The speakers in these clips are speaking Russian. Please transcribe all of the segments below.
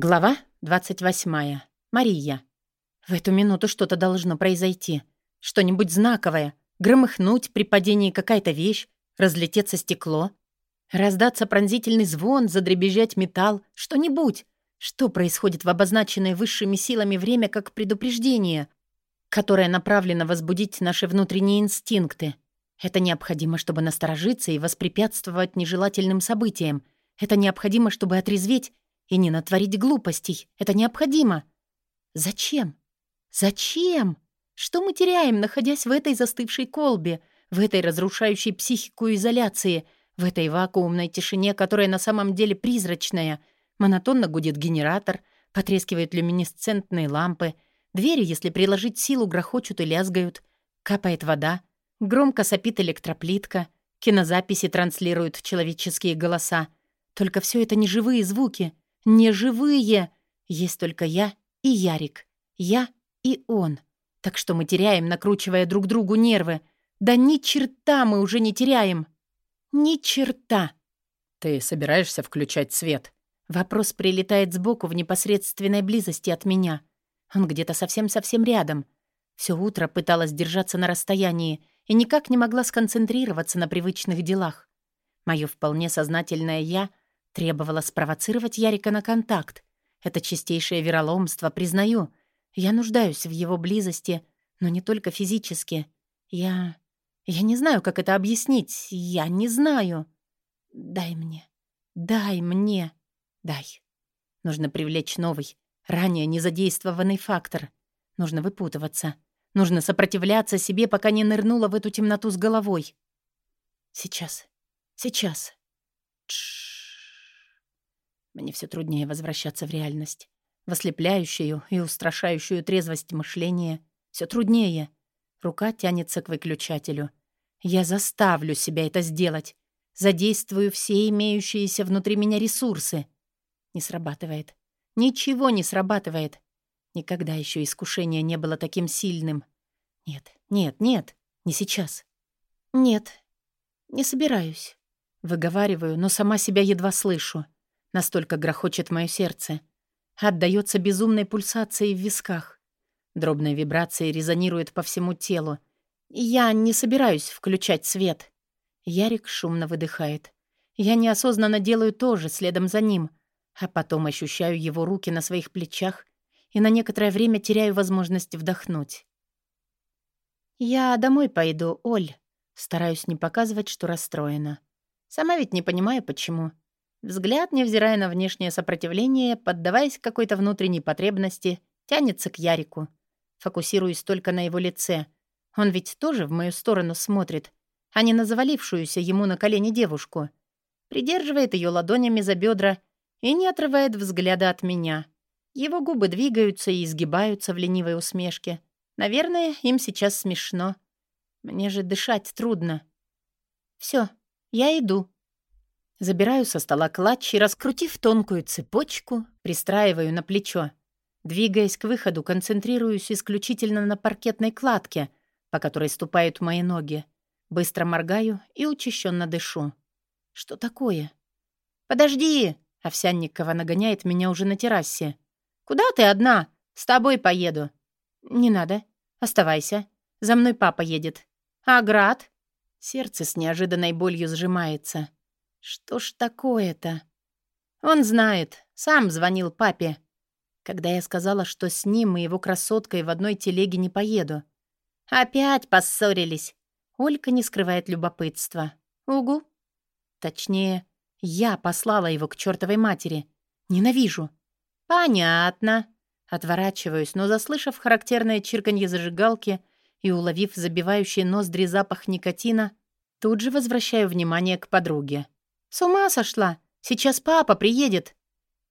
Глава 28. Мария. В эту минуту что-то должно произойти. Что-нибудь знаковое. Громыхнуть при падении какая-то вещь, разлететься стекло. Раздаться пронзительный звон, задребезжать металл. Что-нибудь. Что происходит в обозначенное высшими силами время как предупреждение, которое направлено возбудить наши внутренние инстинкты. Это необходимо, чтобы насторожиться и воспрепятствовать нежелательным событиям. Это необходимо, чтобы отрезветь и не натворить глупостей. Это необходимо. Зачем? Зачем? Что мы теряем, находясь в этой застывшей колбе, в этой разрушающей психику изоляции, в этой вакуумной тишине, которая на самом деле призрачная? Монотонно гудит генератор, потрескивают люминесцентные лампы, двери, если приложить силу, грохочут и лязгают, капает вода, громко сопит электроплитка, кинозаписи транслируют человеческие голоса. Только все это не живые звуки — не живые. Есть только я и Ярик. Я и он. Так что мы теряем, накручивая друг другу нервы. Да ни черта мы уже не теряем. Ни черта. Ты собираешься включать свет? Вопрос прилетает сбоку в непосредственной близости от меня. Он где-то совсем-совсем рядом. Все утро пыталась держаться на расстоянии и никак не могла сконцентрироваться на привычных делах. Мое вполне сознательное «я» Требовала спровоцировать Ярика на контакт. Это чистейшее вероломство, признаю. Я нуждаюсь в его близости, но не только физически. Я... Я не знаю, как это объяснить. Я не знаю. Дай мне. Дай мне. Дай. Нужно привлечь новый, ранее незадействованный фактор. Нужно выпутываться. Нужно сопротивляться себе, пока не нырнула в эту темноту с головой. Сейчас. Сейчас. Тш. Мне все труднее возвращаться в реальность. В ослепляющую и устрашающую трезвость мышления. Все труднее. Рука тянется к выключателю. Я заставлю себя это сделать. Задействую все имеющиеся внутри меня ресурсы. Не срабатывает. Ничего не срабатывает. Никогда еще искушение не было таким сильным. Нет, нет, нет, не сейчас. Нет, не собираюсь. Выговариваю, но сама себя едва слышу. Настолько грохочет мое сердце. Отдается безумной пульсацией в висках. Дробные вибрации резонируют по всему телу. Я не собираюсь включать свет. Ярик шумно выдыхает. Я неосознанно делаю то же следом за ним, а потом ощущаю его руки на своих плечах и на некоторое время теряю возможность вдохнуть. «Я домой пойду, Оль». Стараюсь не показывать, что расстроена. Сама ведь не понимаю, почему. Взгляд, невзирая на внешнее сопротивление, поддаваясь какой-то внутренней потребности, тянется к Ярику. Фокусируюсь только на его лице. Он ведь тоже в мою сторону смотрит, а не на завалившуюся ему на колени девушку. Придерживает ее ладонями за бедра и не отрывает взгляда от меня. Его губы двигаются и изгибаются в ленивой усмешке. Наверное, им сейчас смешно. Мне же дышать трудно. Все, я иду. Забираю со стола клатч и, раскрутив тонкую цепочку, пристраиваю на плечо. Двигаясь к выходу, концентрируюсь исключительно на паркетной кладке, по которой ступают мои ноги. Быстро моргаю и учащенно дышу. Что такое? «Подожди!» — Овсянникова нагоняет меня уже на террасе. «Куда ты одна? С тобой поеду». «Не надо. Оставайся. За мной папа едет». «А Град?» Сердце с неожиданной болью сжимается. Что ж такое-то? Он знает. Сам звонил папе. Когда я сказала, что с ним и его красоткой в одной телеге не поеду. Опять поссорились. Олька не скрывает любопытства. Угу. Точнее, я послала его к чертовой матери. Ненавижу. Понятно. Отворачиваюсь, но, заслышав характерное чирканье зажигалки и уловив забивающий ноздри запах никотина, тут же возвращаю внимание к подруге. «С ума сошла! Сейчас папа приедет!»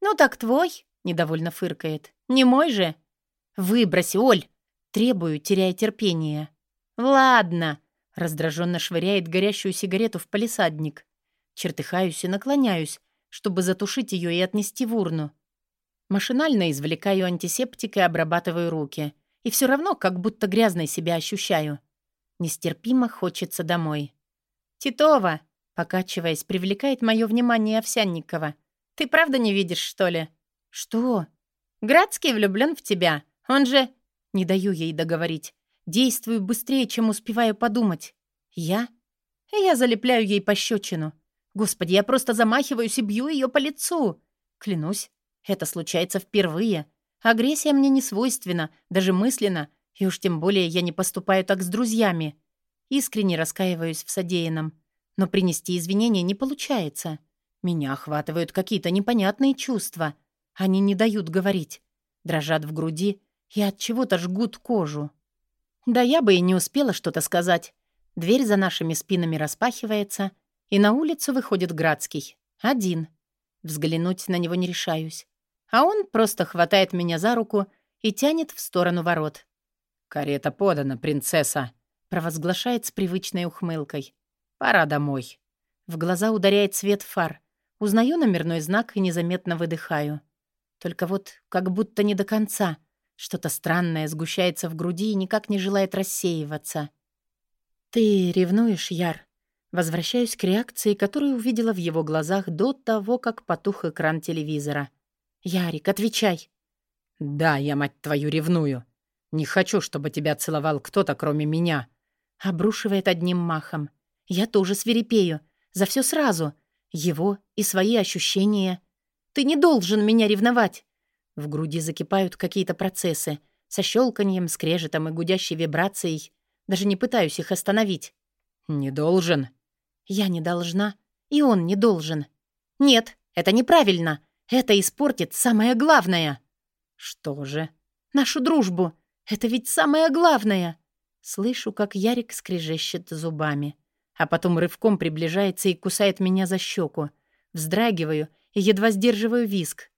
«Ну так твой!» — недовольно фыркает. «Не мой же!» «Выброси, Оль!» Требую, теряя терпение. «Ладно!» — раздраженно швыряет горящую сигарету в палисадник. Чертыхаюсь и наклоняюсь, чтобы затушить ее и отнести в урну. Машинально извлекаю антисептик и обрабатываю руки. И все равно как будто грязной себя ощущаю. Нестерпимо хочется домой. «Титова!» Покачиваясь, привлекает мое внимание Овсянникова. «Ты правда не видишь, что ли?» «Что?» «Градский влюблен в тебя. Он же...» Не даю ей договорить. Действую быстрее, чем успеваю подумать. «Я?» Я залепляю ей пощечину. Господи, я просто замахиваюсь и бью ее по лицу. Клянусь, это случается впервые. Агрессия мне не свойственна, даже мысленно, и уж тем более я не поступаю так с друзьями. Искренне раскаиваюсь в содеянном. Но принести извинения не получается. Меня охватывают какие-то непонятные чувства. Они не дают говорить. Дрожат в груди и от чего-то жгут кожу. Да я бы и не успела что-то сказать. Дверь за нашими спинами распахивается, и на улицу выходит Градский. Один. Взглянуть на него не решаюсь. А он просто хватает меня за руку и тянет в сторону ворот. «Карета подана, принцесса», — провозглашает с привычной ухмылкой. «Пора домой». В глаза ударяет свет фар. Узнаю номерной знак и незаметно выдыхаю. Только вот как будто не до конца. Что-то странное сгущается в груди и никак не желает рассеиваться. «Ты ревнуешь, Яр?» Возвращаюсь к реакции, которую увидела в его глазах до того, как потух экран телевизора. «Ярик, отвечай!» «Да, я, мать твою, ревную. Не хочу, чтобы тебя целовал кто-то, кроме меня». Обрушивает одним махом. «Я тоже свирепею. За все сразу. Его и свои ощущения. Ты не должен меня ревновать!» В груди закипают какие-то процессы. Со щелканьем, скрежетом и гудящей вибрацией. Даже не пытаюсь их остановить. «Не должен». «Я не должна, и он не должен». «Нет, это неправильно. Это испортит самое главное». «Что же?» «Нашу дружбу. Это ведь самое главное». Слышу, как Ярик скрежещет зубами. А потом рывком приближается и кусает меня за щеку. Вздрагиваю и едва сдерживаю виск.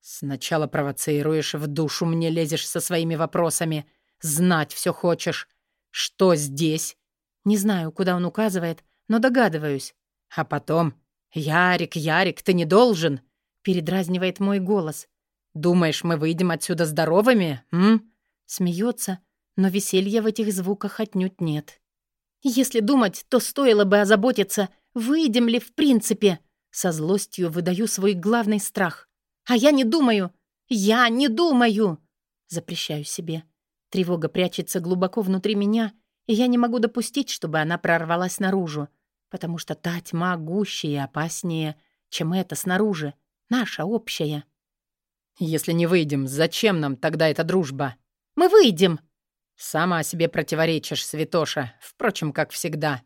«Сначала провоцируешь, в душу мне лезешь со своими вопросами. Знать все хочешь. Что здесь?» Не знаю, куда он указывает, но догадываюсь. А потом «Ярик, Ярик, ты не должен!» Передразнивает мой голос. «Думаешь, мы выйдем отсюда здоровыми, м?» Смеется, но веселья в этих звуках отнюдь нет. «Если думать, то стоило бы озаботиться, выйдем ли в принципе!» Со злостью выдаю свой главный страх. «А я не думаю! Я не думаю!» Запрещаю себе. Тревога прячется глубоко внутри меня, и я не могу допустить, чтобы она прорвалась наружу, потому что та тьма гуще и опаснее, чем эта снаружи, наша общая. «Если не выйдем, зачем нам тогда эта дружба?» «Мы выйдем!» «Сама себе противоречишь, святоша, впрочем, как всегда».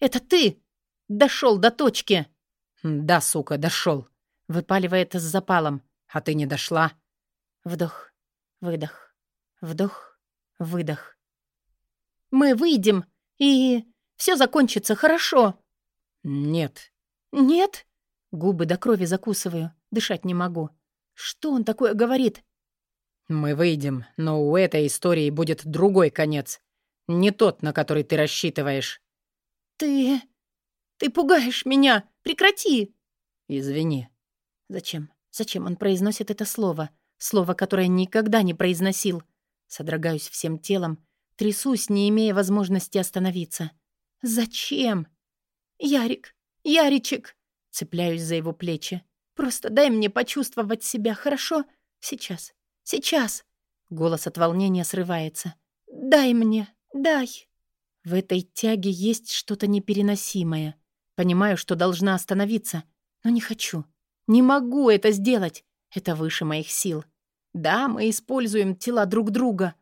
«Это ты дошел до точки!» «Да, сука, дошел. выпаливает с запалом. «А ты не дошла?» Вдох, выдох, вдох, выдох. «Мы выйдем, и все закончится хорошо». «Нет». «Нет?» Губы до крови закусываю, дышать не могу. Что он такое говорит? «Мы выйдем, но у этой истории будет другой конец. Не тот, на который ты рассчитываешь». «Ты... ты пугаешь меня! Прекрати!» «Извини». «Зачем? Зачем он произносит это слово? Слово, которое никогда не произносил. Содрогаюсь всем телом, трясусь, не имея возможности остановиться. Зачем? Ярик, Яричек! Цепляюсь за его плечи. Просто дай мне почувствовать себя, хорошо? Сейчас, сейчас. Голос от волнения срывается. Дай мне, дай. В этой тяге есть что-то непереносимое. Понимаю, что должна остановиться, но не хочу. Не могу это сделать. Это выше моих сил. Да, мы используем тела друг друга,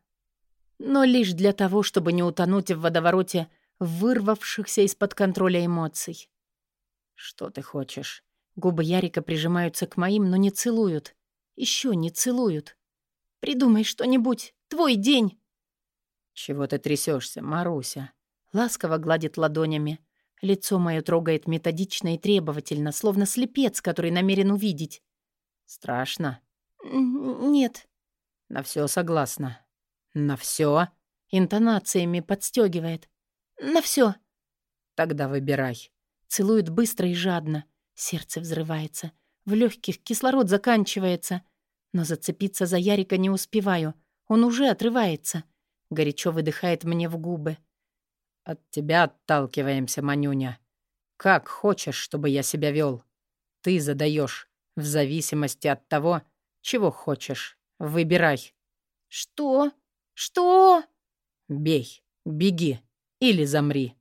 но лишь для того, чтобы не утонуть в водовороте вырвавшихся из-под контроля эмоций. «Что ты хочешь?» Губы Ярика прижимаются к моим, но не целуют. Еще не целуют. «Придумай что-нибудь. Твой день!» «Чего ты трясешься, Маруся?» Ласково гладит ладонями. Лицо мое трогает методично и требовательно, словно слепец, который намерен увидеть. «Страшно?» «Нет». «На все согласна». «На все? Интонациями подстегивает. «На все. «Тогда выбирай». Целует быстро и жадно. Сердце взрывается. В легких кислород заканчивается. Но зацепиться за Ярика не успеваю. Он уже отрывается. Горячо выдыхает мне в губы. От тебя отталкиваемся, Манюня. Как хочешь, чтобы я себя вел. Ты задаешь, в зависимости от того, Чего хочешь? Выбирай. Что? Что? Бей, беги или замри.